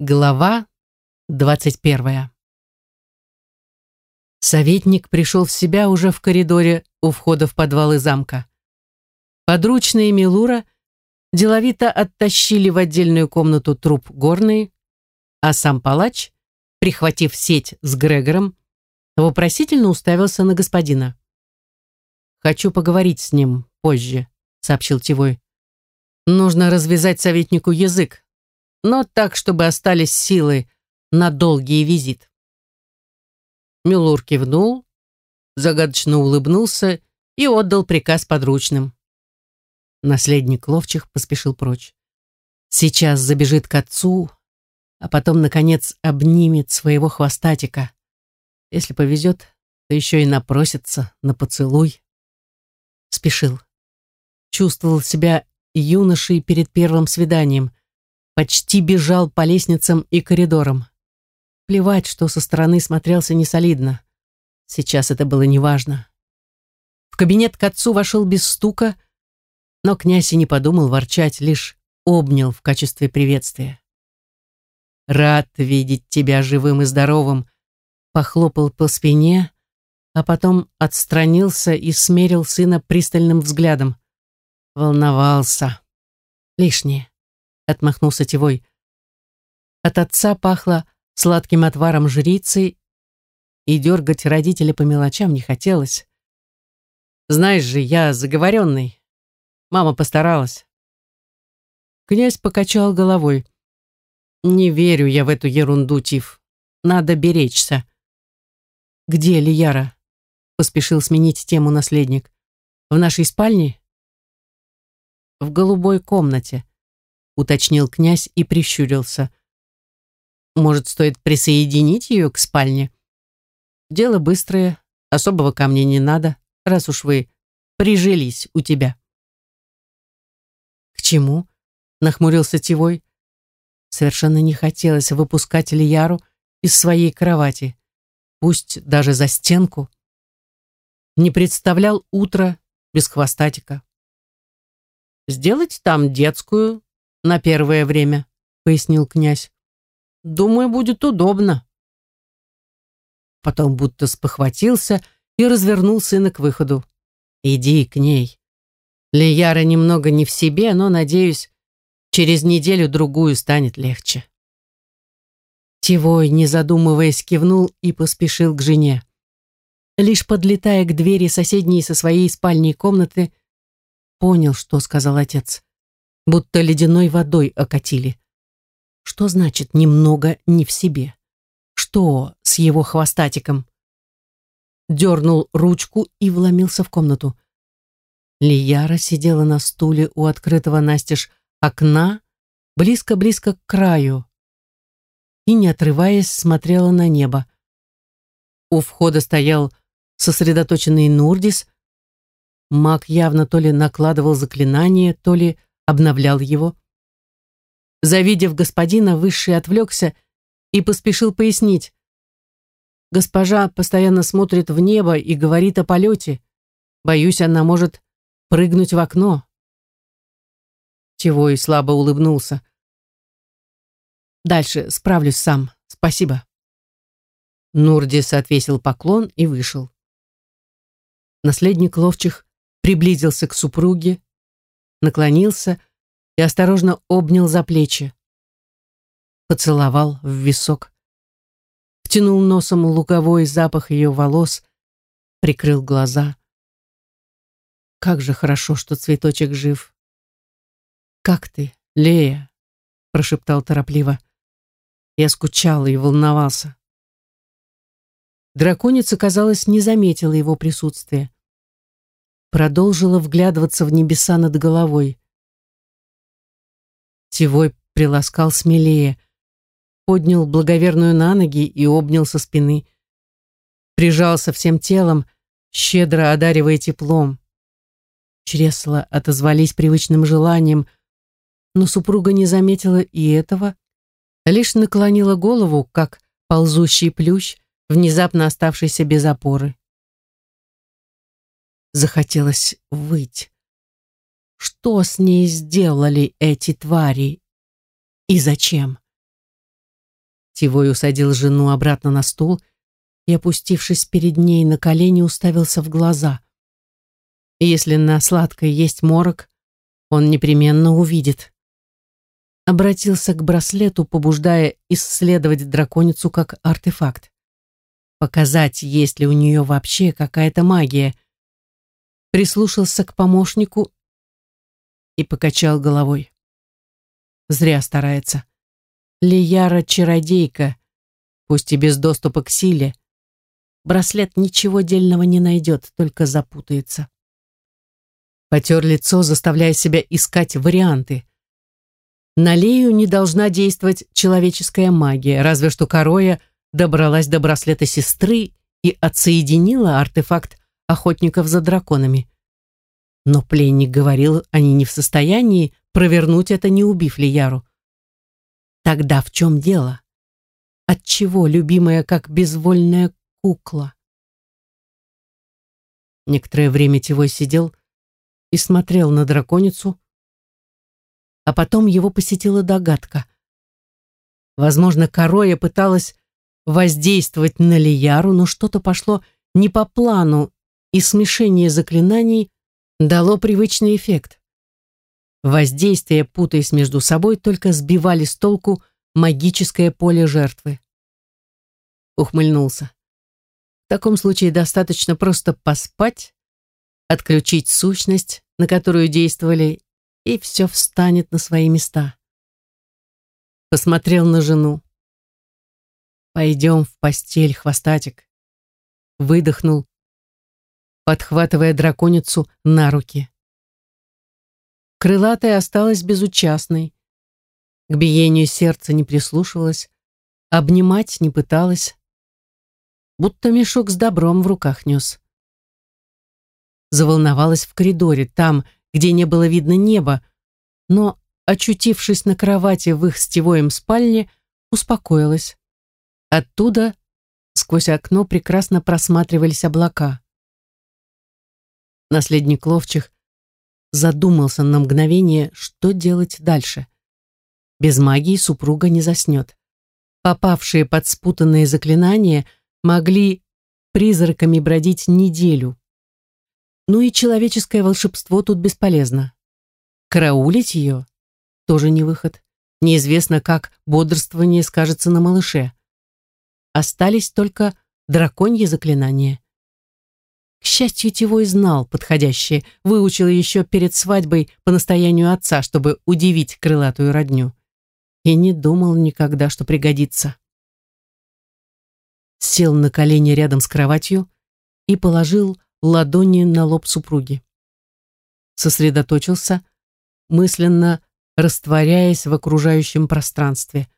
Глава двадцать первая. Советник пришел в себя уже в коридоре у входа в подвалы замка. Подручные Милура деловито оттащили в отдельную комнату труп горный, а сам палач, прихватив сеть с Грегором, вопросительно уставился на господина. «Хочу поговорить с ним позже», — сообщил Тивой. «Нужно развязать советнику язык, но так, чтобы остались силы на долгий визит. Мюлур кивнул, загадочно улыбнулся и отдал приказ подручным. Наследник ловчих поспешил прочь. Сейчас забежит к отцу, а потом, наконец, обнимет своего хвостатика. Если повезет, то еще и напросится на поцелуй. Спешил. Чувствовал себя юношей перед первым свиданием — почти бежал по лестницам и коридорам. Плевать, что со стороны смотрелся несолидно. Сейчас это было неважно. В кабинет к отцу вошел без стука, но князь и не подумал ворчать, лишь обнял в качестве приветствия. «Рад видеть тебя живым и здоровым», похлопал по спине, а потом отстранился и смерил сына пристальным взглядом. Волновался. Лишнее отмахнулся Тевой. От отца пахло сладким отваром жрицы, и дергать родителя по мелочам не хотелось. Знаешь же, я заговоренный. Мама постаралась. Князь покачал головой. Не верю я в эту ерунду, Тиф. Надо беречься. Где Лияра? Поспешил сменить тему наследник. В нашей спальне? В голубой комнате уточнил князь и прищурился. Может, стоит присоединить ее к спальне? Дело быстрое, особого ко мне не надо, раз уж вы прижились у тебя. К чему? Нахмурился Тивой. Совершенно не хотелось выпускать Лияру из своей кровати, пусть даже за стенку. Не представлял утро без хвостатика. Сделать там детскую, на первое время», — пояснил князь. «Думаю, будет удобно». Потом будто спохватился и развернул сына к выходу. «Иди к ней». Лияра немного не в себе, но, надеюсь, через неделю-другую станет легче. Тивой, не задумываясь, кивнул и поспешил к жене. Лишь подлетая к двери соседней со своей спальней комнаты, понял, что сказал отец будто ледяной водой окатили. Что значит немного не в себе? Что с его хвостатиком? Дернул ручку и вломился в комнату. Лияра сидела на стуле у открытого настежь окна, близко-близко к краю, и, не отрываясь, смотрела на небо. У входа стоял сосредоточенный Нурдис. Маг явно то ли накладывал заклинание, то ли обновлял его. Завидев господина, Высший отвлекся и поспешил пояснить. Госпожа постоянно смотрит в небо и говорит о полете. Боюсь, она может прыгнуть в окно. Чего слабо улыбнулся. Дальше справлюсь сам. Спасибо. Нурдис отвесил поклон и вышел. Наследник ловчих приблизился к супруге, наклонился и осторожно обнял за плечи. Поцеловал в висок. Втянул носом луговой запах ее волос, прикрыл глаза. Как же хорошо, что цветочек жив. «Как ты, Лея?» — прошептал торопливо. Я скучал и волновался. Драконица, казалось, не заметила его присутствия продолжила вглядываться в небеса над головой. Тевой приласкал смелее, поднял благоверную на ноги и обнял со спины. Прижался всем телом, щедро одаривая теплом. Чресла отозвались привычным желанием, но супруга не заметила и этого, лишь наклонила голову, как ползущий плющ, внезапно оставшийся без опоры. Захотелось выть. Что с ней сделали эти твари? И зачем? Тивой усадил жену обратно на стул и, опустившись перед ней на колени, уставился в глаза. Если на сладкое есть морок, он непременно увидит. Обратился к браслету, побуждая исследовать драконицу как артефакт. Показать, есть ли у нее вообще какая-то магия. Прислушался к помощнику и покачал головой. Зря старается. Лияра чародейка, пусть и без доступа к силе. Браслет ничего дельного не найдет, только запутается. Потер лицо, заставляя себя искать варианты. На Лею не должна действовать человеческая магия, разве что Короя добралась до браслета сестры и отсоединила артефакт охотников за драконами. Но пленник говорил, они не в состоянии провернуть это, не убив Лияру. Тогда в чем дело? Отчего любимая как безвольная кукла? Некоторое время Тевой сидел и смотрел на драконицу, а потом его посетила догадка. Возможно, Короя пыталась воздействовать на Лияру, но что-то пошло не по плану, и смешение заклинаний дало привычный эффект. Воздействия, путаясь между собой, только сбивали с толку магическое поле жертвы. Ухмыльнулся. В таком случае достаточно просто поспать, отключить сущность, на которую действовали, и все встанет на свои места. Посмотрел на жену. «Пойдем в постель, хвостатик». Выдохнул, подхватывая драконицу на руки. Крылатая осталась безучастной. К биению сердца не прислушивалась, обнимать не пыталась, будто мешок с добром в руках нес. Заволновалась в коридоре, там, где не было видно неба, но, очутившись на кровати в их стевоем спальне, успокоилась. Оттуда сквозь окно прекрасно просматривались облака. Наследник ловчих задумался на мгновение, что делать дальше. Без магии супруга не заснет. Попавшие под спутанные заклинания могли призраками бродить неделю. Ну и человеческое волшебство тут бесполезно. Караулить ее тоже не выход. Неизвестно, как бодрствование скажется на малыше. Остались только драконьи заклинания. К счастью, Тивой знал подходящее, выучил еще перед свадьбой по настоянию отца, чтобы удивить крылатую родню. И не думал никогда, что пригодится. Сел на колени рядом с кроватью и положил ладони на лоб супруги. Сосредоточился, мысленно растворяясь в окружающем пространстве.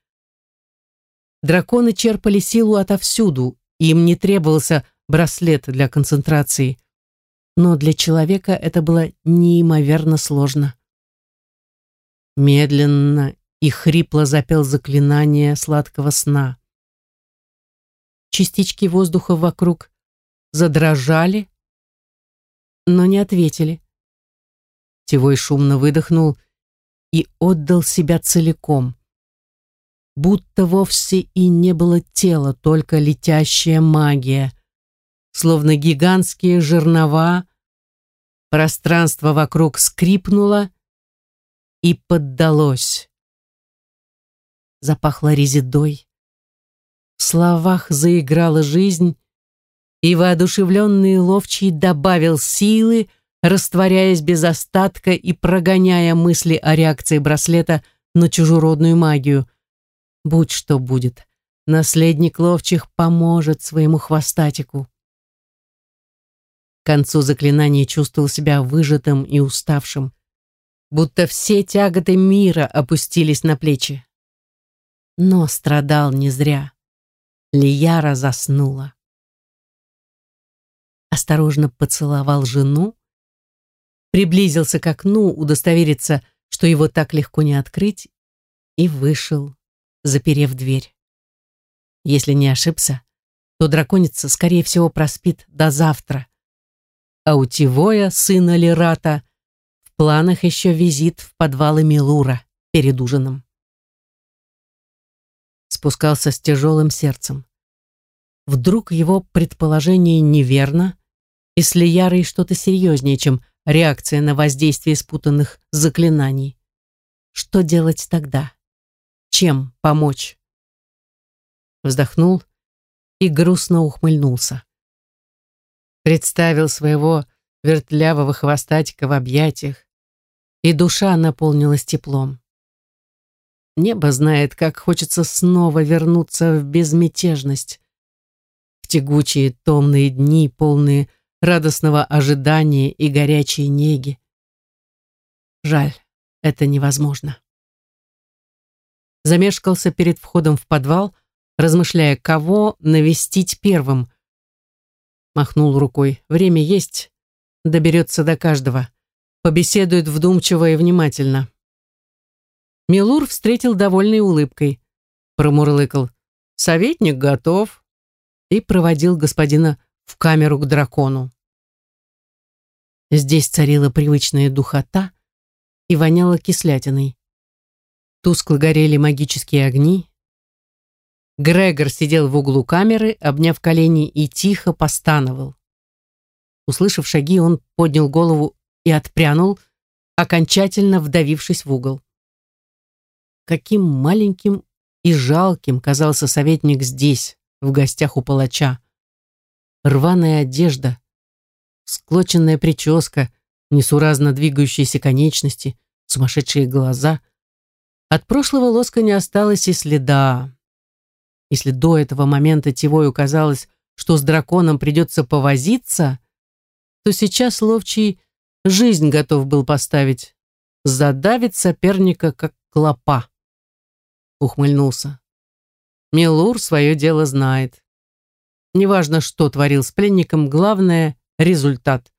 Драконы черпали силу отовсюду, им не требовался браслет для концентрации. Но для человека это было неимоверно сложно. Медленно и хрипло запел заклинание сладкого сна. Частички воздуха вокруг задрожали, но не ответили. Тевой шумно выдохнул и отдал себя целиком. Будто вовсе и не было тела, только летящая магия — словно гигантские жернова, пространство вокруг скрипнуло и поддалось. Запахло резидой. В словах заиграла жизнь, и воодушевленный ловчий добавил силы, растворяясь без остатка и прогоняя мысли о реакции браслета на чужеродную магию. Будь что будет, наследник ловчих поможет своему хвостатику. К концу заклинания чувствовал себя выжатым и уставшим, будто все тяготы мира опустились на плечи. Но страдал не зря. Лияра заснула. Осторожно поцеловал жену, приблизился к окну, удостовериться, что его так легко не открыть, и вышел, заперев дверь. Если не ошибся, то драконица, скорее всего, проспит до завтра, а у сына Лерата, в планах еще визит в подвалы Милура перед ужином. спускался с тяжелым сердцем. Вдруг его предположение неверно, и с Лиярой что-то серьезнее, чем реакция на воздействие спутанных заклинаний. Что делать тогда? Чем помочь? Вздохнул и грустно ухмыльнулся. Представил своего вертлявого хвостатика в объятиях, и душа наполнилась теплом. Небо знает, как хочется снова вернуться в безмятежность. В тягучие томные дни, полные радостного ожидания и горячей неги. Жаль, это невозможно. Замешкался перед входом в подвал, размышляя, кого навестить первым. Махнул рукой. Время есть, доберется до каждого. Побеседует вдумчиво и внимательно. Милур встретил довольной улыбкой. Промурлыкал. «Советник готов». И проводил господина в камеру к дракону. Здесь царила привычная духота и воняло кислятиной. Тускло горели магические огни. Грегор сидел в углу камеры, обняв колени и тихо постановал. Услышав шаги, он поднял голову и отпрянул, окончательно вдавившись в угол. Каким маленьким и жалким казался советник здесь, в гостях у палача. Рваная одежда, склоченная прическа, несуразно двигающиеся конечности, сумасшедшие глаза. От прошлого лоска не осталось и следа. Если до этого момента Тивою казалось, что с драконом придется повозиться, то сейчас ловчий жизнь готов был поставить, задавить соперника, как клопа ухмыльнулся. Милур свое дело знает. Неважно, что творил с пленником, главное — результат.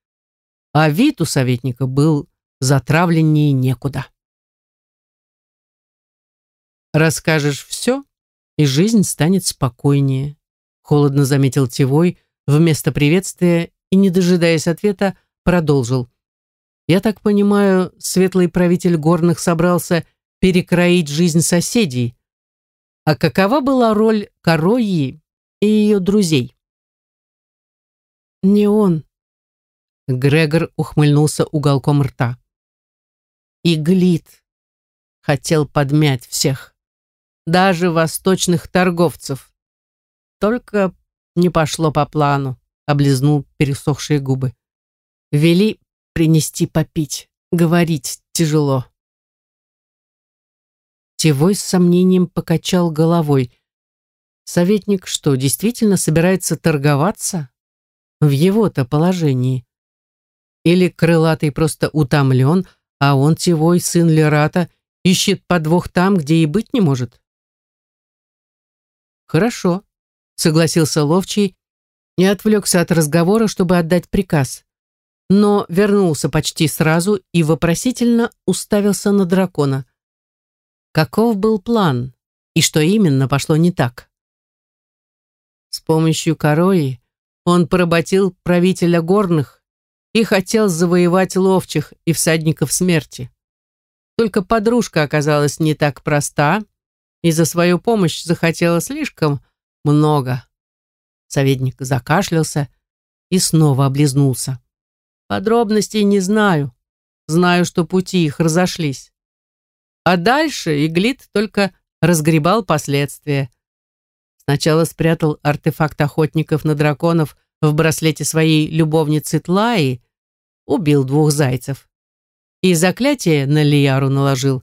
А вид у советника был затравленнее некуда. «Расскажешь все, и жизнь станет спокойнее», — холодно заметил Тевой вместо приветствия и, не дожидаясь ответа, продолжил. «Я так понимаю, светлый правитель горных собрался перекроить жизнь соседей. А какова была роль Корои и ее друзей? Не он. Грегор ухмыльнулся уголком рта. Иглит хотел подмять всех, даже восточных торговцев. Только не пошло по плану, облизнул пересохшие губы. Вели принести попить, говорить тяжело. Тевой с сомнением покачал головой. Советник что, действительно собирается торговаться? В его-то положении. Или крылатый просто утомлен, а он, Тевой, сын Лерата, ищет подвох там, где и быть не может? Хорошо, согласился Ловчий и отвлекся от разговора, чтобы отдать приказ. Но вернулся почти сразу и вопросительно уставился на дракона. Каков был план и что именно пошло не так? С помощью Корои он поработил правителя горных и хотел завоевать ловчих и всадников смерти. Только подружка оказалась не так проста и за свою помощь захотела слишком много. Советник закашлялся и снова облизнулся. Подробностей не знаю. Знаю, что пути их разошлись. А дальше Иглит только разгребал последствия. Сначала спрятал артефакт охотников на драконов в браслете своей любовницы Тлаи, убил двух зайцев. И заклятие на Лияру наложил.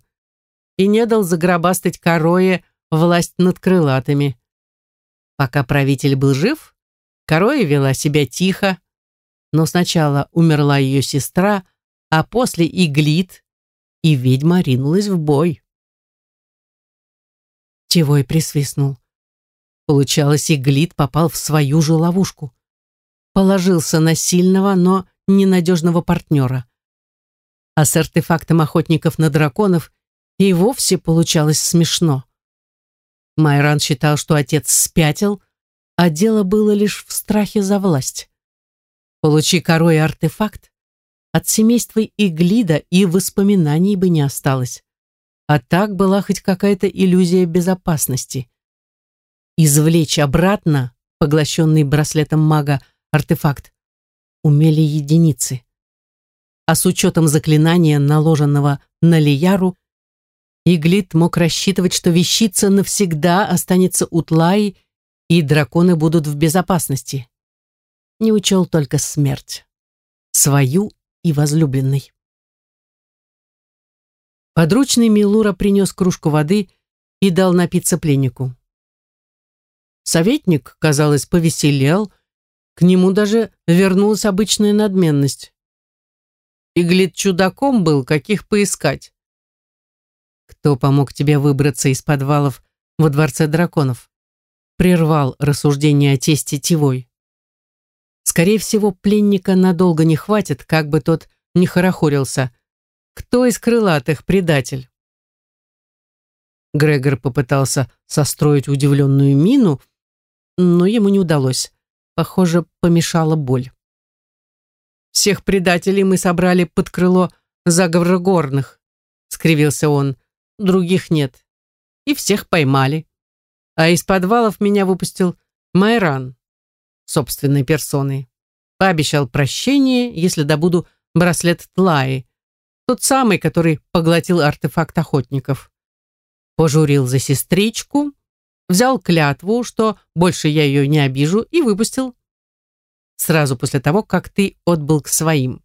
И не дал загробастать Корое власть над крылатыми. Пока правитель был жив, Короя вела себя тихо, но сначала умерла ее сестра, а после Иглит и ведьма ринулась в бой. Чевой присвистнул. Получалось, и Глит попал в свою же ловушку. Положился на сильного, но ненадежного партнера. А с артефактом охотников на драконов и вовсе получалось смешно. Майран считал, что отец спятил, а дело было лишь в страхе за власть. Получи корой артефакт, от семейства Иглида и воспоминаний бы не осталось. А так была хоть какая-то иллюзия безопасности. извлечь обратно поглощенный браслетом мага артефакт умели единицы. А с учетом заклинания, наложенного на Лияру, Иглит мог рассчитывать, что вещица навсегда останется у Тлаи, и драконы будут в безопасности. Не учел только смерть. Свою и возлюбленной. Подручный Милура принес кружку воды и дал напиться пленнику. Советник, казалось, повеселел, к нему даже вернулась обычная надменность. Иглит чудаком был, каких поискать. Кто помог тебе выбраться из подвалов во дворце драконов? Прервал рассуждение о тесте Тивой. Скорее всего, пленника надолго не хватит, как бы тот не хорохорился. Кто из крылатых предатель? Грегор попытался состроить удивленную мину, но ему не удалось. Похоже, помешала боль. «Всех предателей мы собрали под крыло заговора горных», — скривился он. «Других нет. И всех поймали. А из подвалов меня выпустил Майран, собственной персоной. Пообещал прощение, если добуду браслет Тлаи, тот самый, который поглотил артефакт охотников. Пожурил за сестричку, взял клятву, что больше я ее не обижу, и выпустил. Сразу после того, как ты отбыл к своим.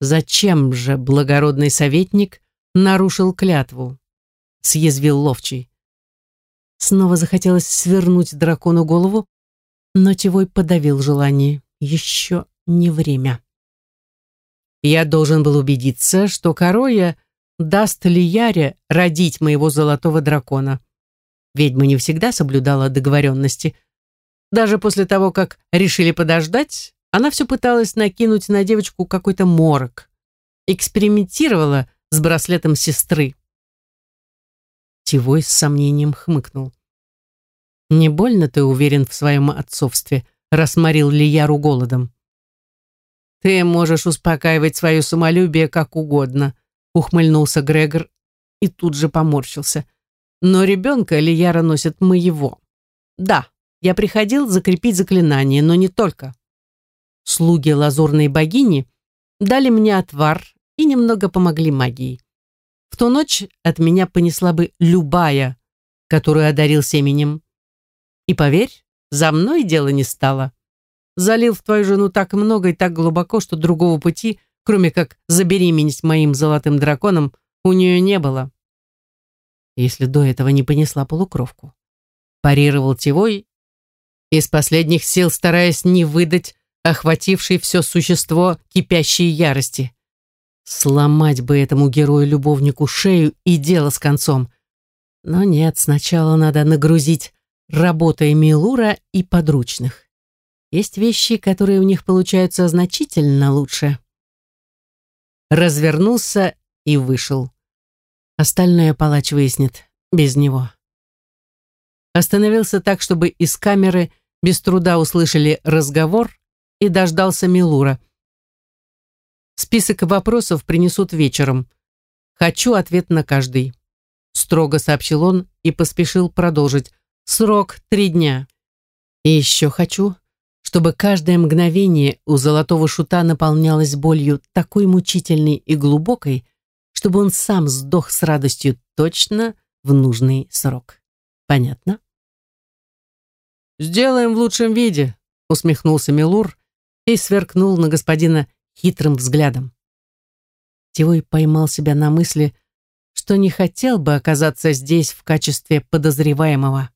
Зачем же благородный советник нарушил клятву? Съязвил ловчий. Снова захотелось свернуть дракону голову, но Тевой подавил желание. Еще не время. Я должен был убедиться, что Короя даст ли Яре родить моего золотого дракона. Ведьма не всегда соблюдала договоренности. Даже после того, как решили подождать, она все пыталась накинуть на девочку какой-то морок. Экспериментировала с браслетом сестры. Тивой с сомнением хмыкнул. «Не больно ты уверен в своем отцовстве?» рассморил ли Яру голодом. «Ты можешь успокаивать свое самолюбие как угодно», ухмыльнулся Грегор и тут же поморщился. Но ребенка Лияра носит моего. Да, я приходил закрепить заклинание, но не только. Слуги лазурной богини дали мне отвар и немного помогли магией. В ту ночь от меня понесла бы любая, которую одарил семенем. И поверь, за мной дело не стало. Залил в твою жену так много и так глубоко, что другого пути, кроме как забеременеть моим золотым драконом, у нее не было если до этого не понесла полукровку. Парировал Тевой, из последних сил стараясь не выдать охватившей все существо кипящей ярости. Сломать бы этому герою-любовнику шею и дело с концом. Но нет, сначала надо нагрузить работой Милура и подручных. Есть вещи, которые у них получаются значительно лучше. Развернулся и вышел. Остальное палач выяснит без него. Остановился так, чтобы из камеры без труда услышали разговор и дождался Милура. Список вопросов принесут вечером. Хочу ответ на каждый. Строго сообщил он и поспешил продолжить. Срок три дня. И еще хочу, чтобы каждое мгновение у золотого шута наполнялось болью такой мучительной и глубокой, чтобы он сам сдох с радостью точно в нужный срок. Понятно? «Сделаем в лучшем виде», — усмехнулся Милур и сверкнул на господина хитрым взглядом. Тивой поймал себя на мысли, что не хотел бы оказаться здесь в качестве подозреваемого.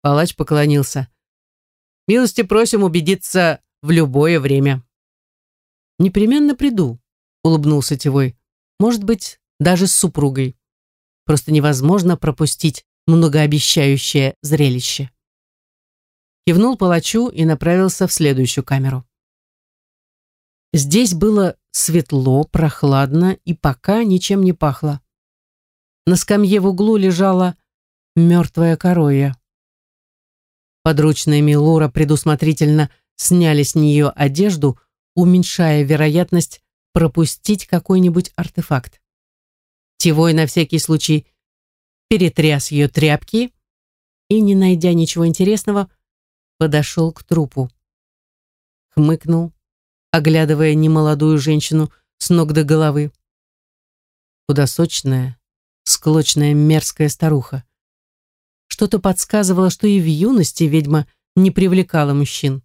Палач поклонился. «Милости просим убедиться в любое время». «Непременно приду», — улыбнулся Тивой. Может быть, даже с супругой. Просто невозможно пропустить многообещающее зрелище. Кивнул палачу и направился в следующую камеру. Здесь было светло, прохладно и пока ничем не пахло. На скамье в углу лежала мертвая короя. Подручные Милура предусмотрительно сняли с нее одежду, уменьшая вероятность пропустить какой-нибудь артефакт. Тивой на всякий случай перетряс ее тряпки, и, не найдя ничего интересного, подошел к трупу. Хмыкнул, оглядывая немолодую женщину с ног до головы. Худосочная, склочная мерзкая старуха. Что-то подсказывало, что и в юности ведьма не привлекала мужчин.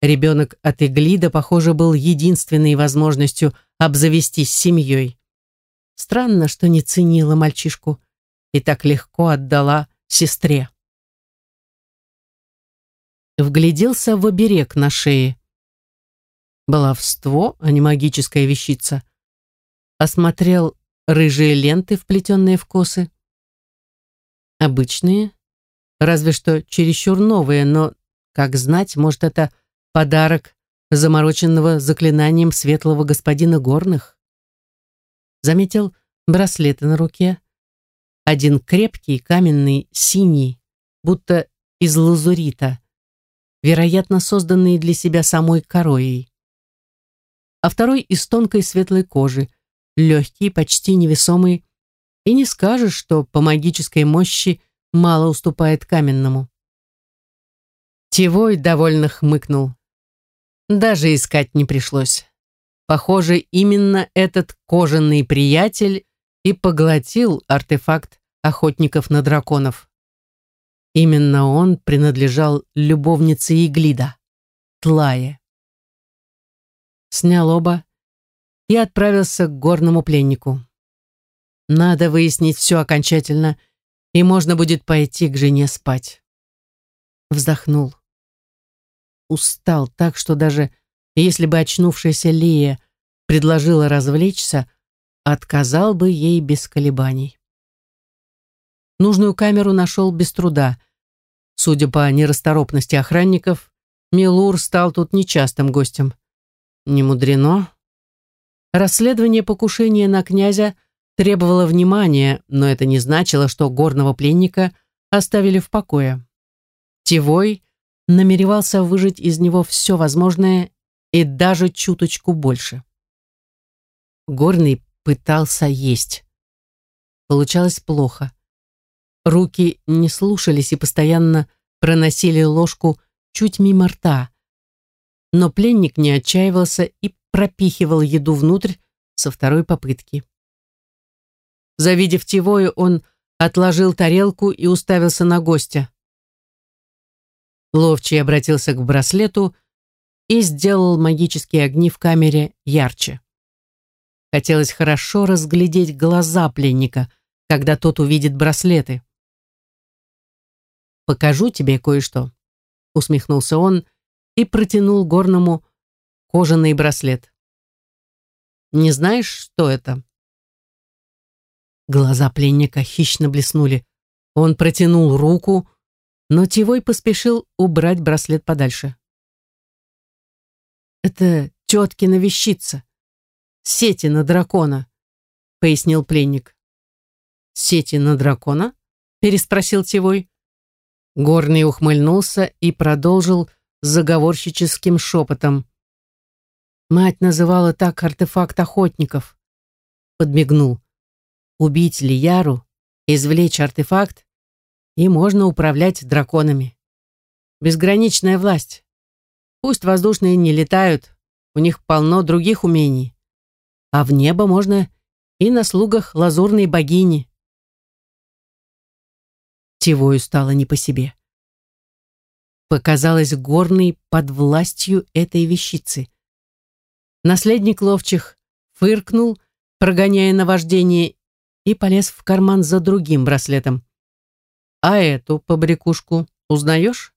Ребенок от Иглида, похоже, был единственной возможностью обзавестись семьей. Странно, что не ценила мальчишку и так легко отдала сестре. Вгляделся в оберег на шее. Баловство, а не магическая вещица. Осмотрел рыжие ленты, вплетенные в косы. Обычные, разве что чересчур новые, но, как знать, может, это подарок замороченного заклинанием светлого господина горных. Заметил браслеты на руке. Один крепкий, каменный, синий, будто из лазурита, вероятно, созданный для себя самой короей а второй из тонкой светлой кожи, легкий, почти невесомый, и не скажешь, что по магической мощи мало уступает каменному. Тевой довольно хмыкнул. Даже искать не пришлось. Похоже, именно этот кожаный приятель и поглотил артефакт охотников на драконов. Именно он принадлежал любовнице Иглида, Тлае снял оба и отправился к горному пленнику. Надо выяснить все окончательно, и можно будет пойти к жене спать. Вздохнул. Устал так, что даже если бы очнувшаяся Лия предложила развлечься, отказал бы ей без колебаний. Нужную камеру нашел без труда. Судя по нерасторопности охранников, Милур стал тут нечастым гостем. Не мудрено. Расследование покушения на князя требовало внимания, но это не значило, что горного пленника оставили в покое. Тевой намеревался выжить из него все возможное и даже чуточку больше. Горный пытался есть. Получалось плохо. Руки не слушались и постоянно проносили ложку чуть мимо рта, но пленник не отчаивался и пропихивал еду внутрь со второй попытки. Завидев Тивою, он отложил тарелку и уставился на гостя. Ловчий обратился к браслету и сделал магические огни в камере ярче. Хотелось хорошо разглядеть глаза пленника, когда тот увидит браслеты. «Покажу тебе кое-что», — усмехнулся он, — и протянул горному кожаный браслет. «Не знаешь, что это?» Глаза пленника хищно блеснули. Он протянул руку, но Тивой поспешил убрать браслет подальше. «Это теткина вещица. Сети на дракона», — пояснил пленник. «Сети на дракона?» — переспросил Тивой. Горный ухмыльнулся и продолжил заговорщическим шепотом. Мать называла так артефакт охотников. Подмигнул. Убить Лияру, извлечь артефакт, и можно управлять драконами. Безграничная власть. Пусть воздушные не летают, у них полно других умений. А в небо можно и на слугах лазурной богини. Тивою стало не по себе показалась горной под властью этой вещицы. Наследник ловчих фыркнул, прогоняя наваждение, и полез в карман за другим браслетом. «А эту побрякушку узнаешь?»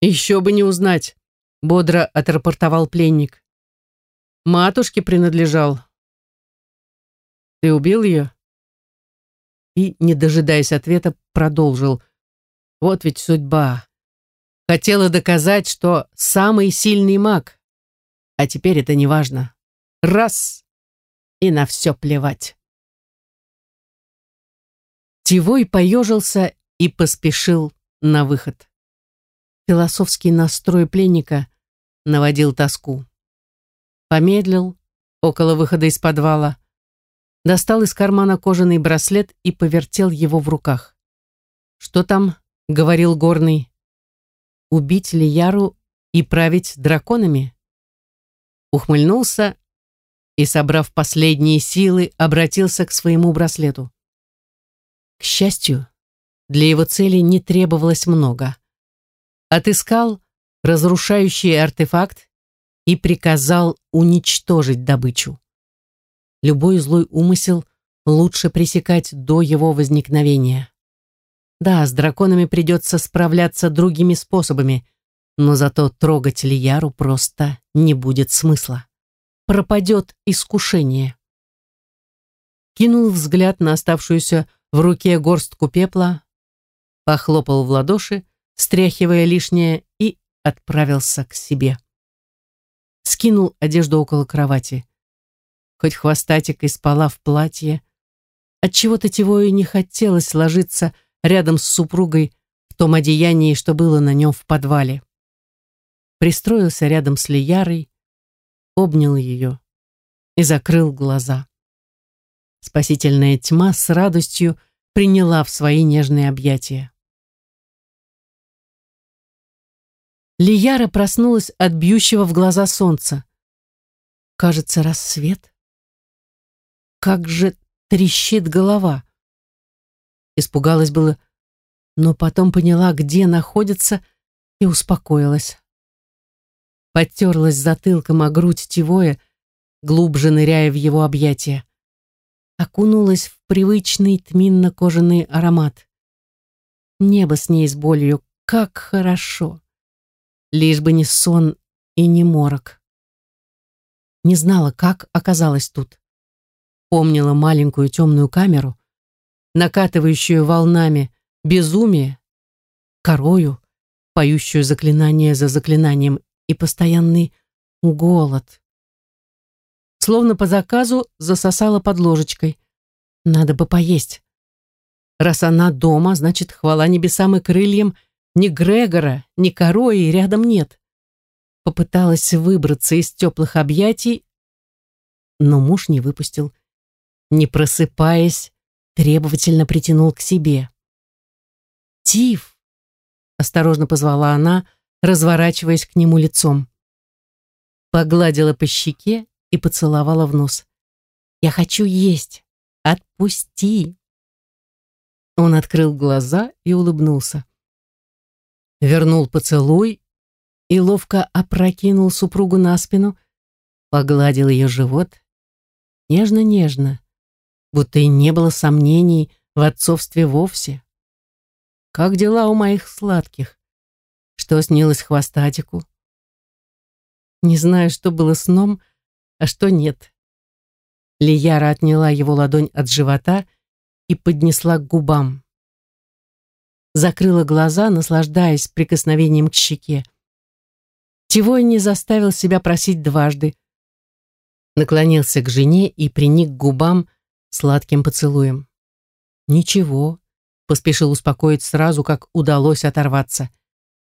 «Еще бы не узнать», — бодро отрапортовал пленник. «Матушке принадлежал». «Ты убил ее?» И, не дожидаясь ответа, продолжил. «Вот ведь судьба. Хотела доказать, что самый сильный маг. А теперь это не важно. Раз — и на все плевать. Тивой поежился и поспешил на выход. Философский настрой пленника наводил тоску. Помедлил около выхода из подвала, достал из кармана кожаный браслет и повертел его в руках. «Что там?» — говорил Горный. «Убить Лияру и править драконами?» Ухмыльнулся и, собрав последние силы, обратился к своему браслету. К счастью, для его цели не требовалось много. Отыскал разрушающий артефакт и приказал уничтожить добычу. Любой злой умысел лучше пресекать до его возникновения. Да, с драконами придется справляться другими способами, но зато трогать Лияру просто не будет смысла. Пропадет искушение. Кинул взгляд на оставшуюся в руке горстку пепла, похлопал в ладоши, стряхивая лишнее, и отправился к себе. Скинул одежду около кровати. Хоть хвостатик и спала в платье, отчего-то Тевою не хотелось ложиться рядом с супругой в том одеянии, что было на нем в подвале. Пристроился рядом с Лиярой, обнял ее и закрыл глаза. Спасительная тьма с радостью приняла в свои нежные объятия. Лияра проснулась от бьющего в глаза солнца. Кажется, рассвет. Как же трещит голова. Испугалась было, но потом поняла, где находится, и успокоилась. Потерлась затылком о грудь Тивоя, глубже ныряя в его объятия окунулась в привычный тминно-кожаный аромат. Небо с ней с болью, как хорошо. Лишь бы не сон и не морок. Не знала, как оказалась тут. Помнила маленькую темную камеру, накатывающую волнами безумие, корою, поющую заклинание за заклинанием и постоянный голод словно по заказу засосала под ложечкой. Надо бы поесть. Раз она дома, значит, хвала небесам и крыльям, ни Грегора, ни Корои рядом нет. Попыталась выбраться из теплых объятий, но муж не выпустил. Не просыпаясь, требовательно притянул к себе. «Тиф!» — осторожно позвала она, разворачиваясь к нему лицом. Погладила по щеке и поцеловала в нос. «Я хочу есть! Отпусти!» Он открыл глаза и улыбнулся. Вернул поцелуй и ловко опрокинул супругу на спину, погладил ее живот нежно-нежно, будто и не было сомнений в отцовстве вовсе. «Как дела у моих сладких? Что снилось хвостатику?» Не знаю, что было сном, а что нет. Лияра отняла его ладонь от живота и поднесла к губам. Закрыла глаза, наслаждаясь прикосновением к щеке. Тивой не заставил себя просить дважды. Наклонился к жене и приник к губам сладким поцелуем. «Ничего», — поспешил успокоить сразу, как удалось оторваться.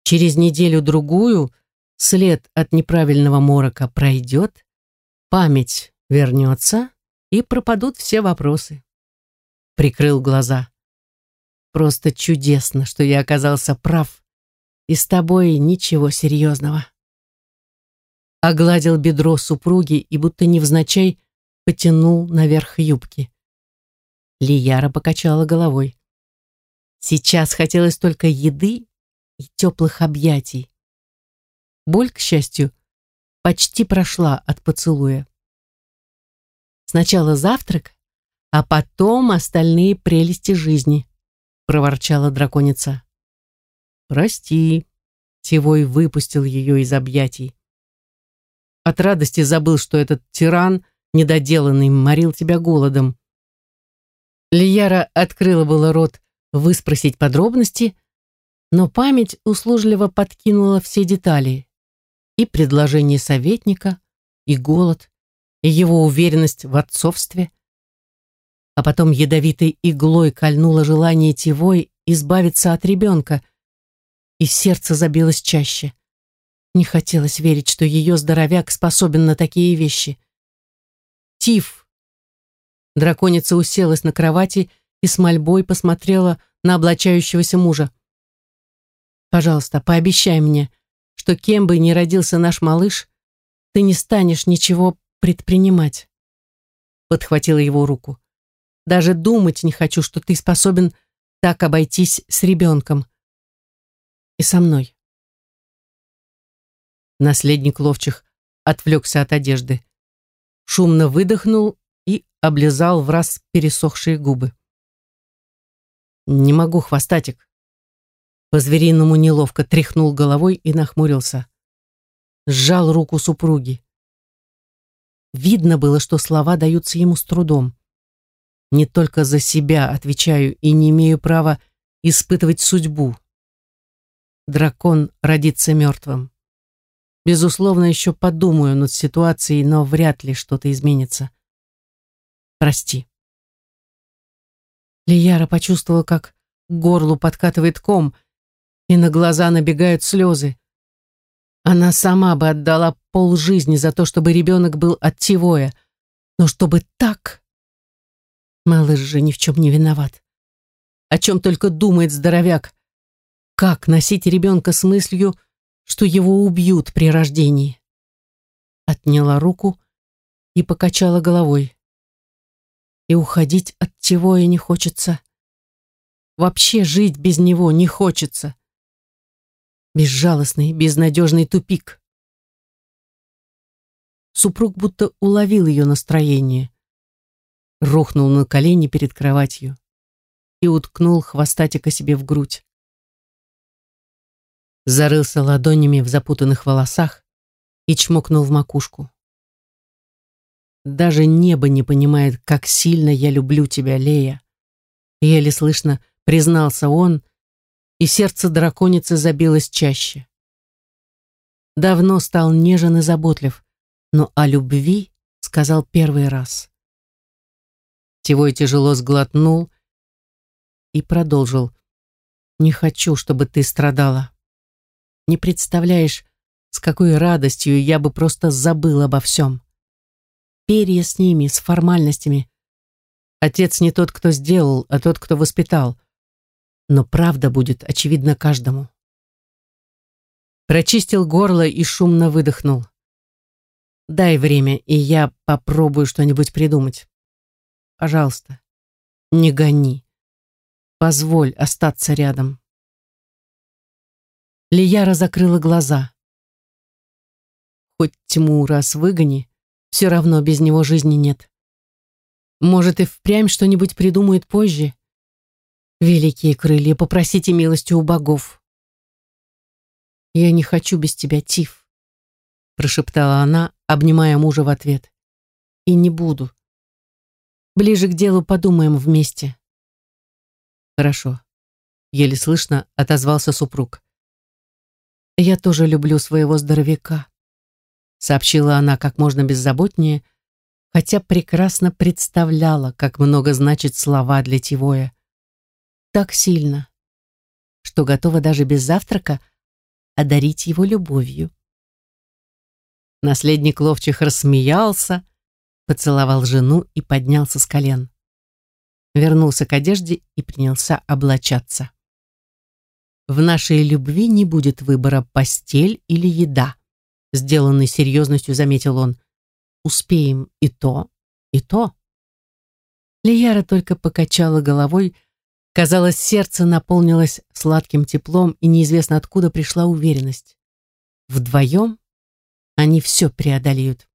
«Через неделю-другую след от неправильного морока пройдет, память вернется, и пропадут все вопросы. Прикрыл глаза. Просто чудесно, что я оказался прав, и с тобой ничего серьезного. Огладил бедро супруги и будто невзначай потянул наверх юбки. Лияра покачала головой. Сейчас хотелось только еды и теплых объятий. Боль, к счастью, почти прошла от поцелуя. Сначала завтрак, а потом остальные прелести жизни, проворчала драконица. Прости, Тевой выпустил ее из объятий. От радости забыл, что этот тиран, недоделанный, морил тебя голодом. Лияра открыла было рот выспросить подробности, но память услужливо подкинула все детали и предложение советника, и голод, и его уверенность в отцовстве. А потом ядовитой иглой кольнуло желание Тивой избавиться от ребенка, и сердце забилось чаще. Не хотелось верить, что ее здоровяк способен на такие вещи. Тиф. Драконица уселась на кровати и с мольбой посмотрела на облачающегося мужа. Пожалуйста, пообещай мне, что кем бы ни родился наш малыш, ты не станешь ничего предпринимать. Подхватила его руку. Даже думать не хочу, что ты способен так обойтись с ребенком. И со мной. Наследник ловчих отвлекся от одежды. Шумно выдохнул и облизал в раз пересохшие губы. «Не могу, хвостатик». По-звериному неловко тряхнул головой и нахмурился. Сжал руку супруги. Видно было, что слова даются ему с трудом. Не только за себя отвечаю и не имею права испытывать судьбу. Дракон родится мертвым. Безусловно, еще подумаю над ситуацией, но вряд ли что-то изменится. Прости. Лияра почувствовала, как горлу подкатывает ком, и на глаза набегают слезы. Она сама бы отдала полжизни за то, чтобы ребенок был от Тивоя, но чтобы так... Малыш же ни в чем не виноват. О чем только думает здоровяк. Как носить ребенка с мыслью, что его убьют при рождении? Отняла руку и покачала головой и уходить от чего и не хочется. Вообще жить без него не хочется. Безжалостный, безнадежный тупик. Супруг будто уловил ее настроение. Рухнул на колени перед кроватью и уткнул хвостатика себе в грудь. Зарылся ладонями в запутанных волосах и чмокнул в макушку. Даже небо не понимает, как сильно я люблю тебя, Лея. Еле слышно признался он, и сердце драконицы забилось чаще. Давно стал нежен и заботлив, но о любви сказал первый раз. Тевой тяжело сглотнул и продолжил. «Не хочу, чтобы ты страдала. Не представляешь, с какой радостью я бы просто забыл обо всем перья с ними, с формальностями. Отец не тот, кто сделал, а тот, кто воспитал. Но правда будет очевидна каждому. Прочистил горло и шумно выдохнул. Дай время, и я попробую что-нибудь придумать. Пожалуйста, не гони. Позволь остаться рядом. Лияра закрыла глаза. Хоть тьму раз выгони, все равно без него жизни нет. Может, и впрямь что-нибудь придумает позже? Великие крылья, попросите милости у богов. «Я не хочу без тебя, Тиф», — прошептала она, обнимая мужа в ответ. «И не буду. Ближе к делу подумаем вместе». «Хорошо», — еле слышно отозвался супруг. «Я тоже люблю своего здоровяка», сообщила она как можно беззаботнее, хотя прекрасно представляла, как много значит слова для Тивоя. Так сильно, что готова даже без завтрака одарить его любовью. Наследник ловчих рассмеялся, поцеловал жену и поднялся с колен. Вернулся к одежде и принялся облачаться. В нашей любви не будет выбора постель или еда сделанной серьезностью заметил он. Успеем и то, и то. Лияра только покачала головой, казалось, сердце наполнилось сладким теплом, и неизвестно откуда пришла уверенность. Вдвоем они все преодолеют.